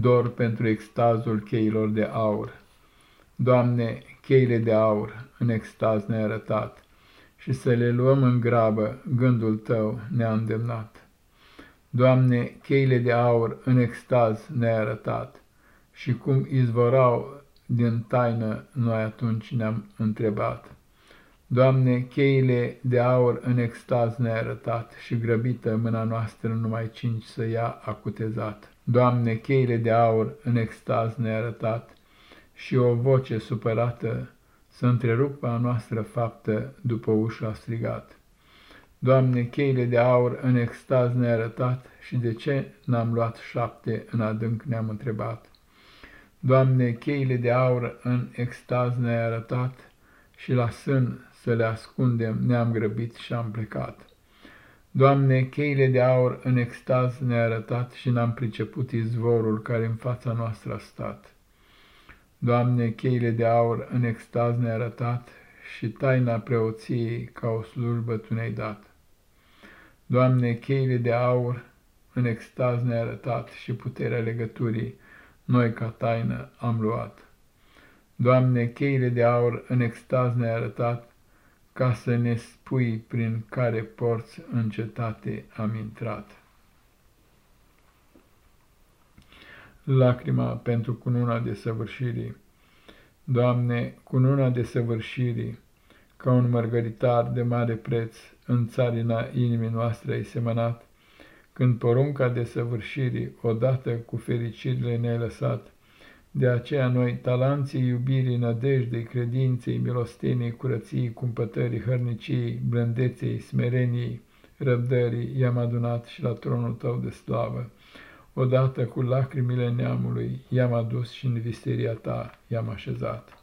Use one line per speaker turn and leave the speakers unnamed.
dor pentru extazul cheilor de aur. Doamne, cheile de aur în extaz ne-ai arătat și să le luăm în grabă gândul Tău ne-a îndemnat. Doamne, cheile de aur în extaz ne-ai arătat și cum izvorau din taină noi atunci ne-am întrebat. Doamne, cheile de aur în extaz ne-ai arătat și grăbită mâna noastră numai cinci să ia acutezat. Doamne, cheile de aur în extaz ne-ai arătat și o voce supărată să întrerupă a noastră faptă după ușă a strigat. Doamne, cheile de aur în extaz ne-ai arătat și de ce n-am luat șapte în adânc ne-am întrebat. Doamne, cheile de aur în extaz ne-ai arătat și la sân să le ascundem ne-am grăbit și am plecat. Doamne, cheile de aur în extaz ne-ai arătat și n-am priceput izvorul care în fața noastră a stat. Doamne, cheile de aur în extaz ne-ai arătat și taina preoției ca o slujbă Tu ne-ai dat. Doamne, cheile de aur în extaz ne-ai arătat și puterea legăturii noi ca taină am luat. Doamne, cheile de aur în extaz ne-ai arătat ca să ne spui prin care porți în cetate am intrat. Lacrima pentru cununa de săvârșirii Doamne, cununa de săvârșirii, ca un mărgăritar de mare preț, în țarina inimii noastre ai semănat, când porunca de săvârșirii, odată cu fericirile ne-ai lăsat, de aceea noi, talanții iubirii, nădejdei, credinței, milosteniei, curăției, cumpătării, hărniciei, blândeței, smereniei, răbdării, i-am adunat și la tronul tău de slavă. Odată cu lacrimile neamului i-am adus și în visteria ta i-am așezat.